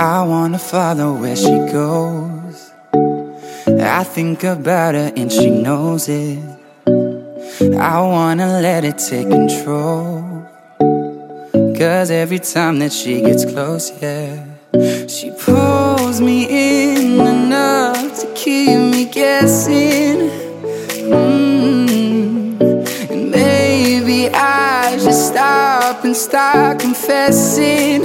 I wanna follow where she goes. I think about her and she knows it. I wanna let it take control. Cause every time that she gets close, yeah, she pulls me in enough to keep me guessing. Mm. And maybe I should stop and start confessing,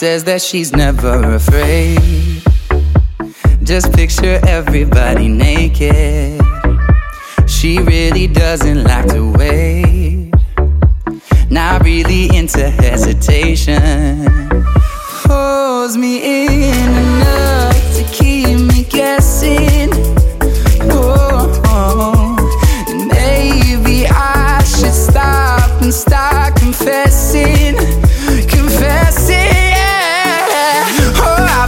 says that she's never afraid. Just picture everybody naked. She really doesn't like to wait. Not really into hesitation. Pulls me in enough to keep me guessing. Oh, oh. Maybe I should stop and start confessing, confessing.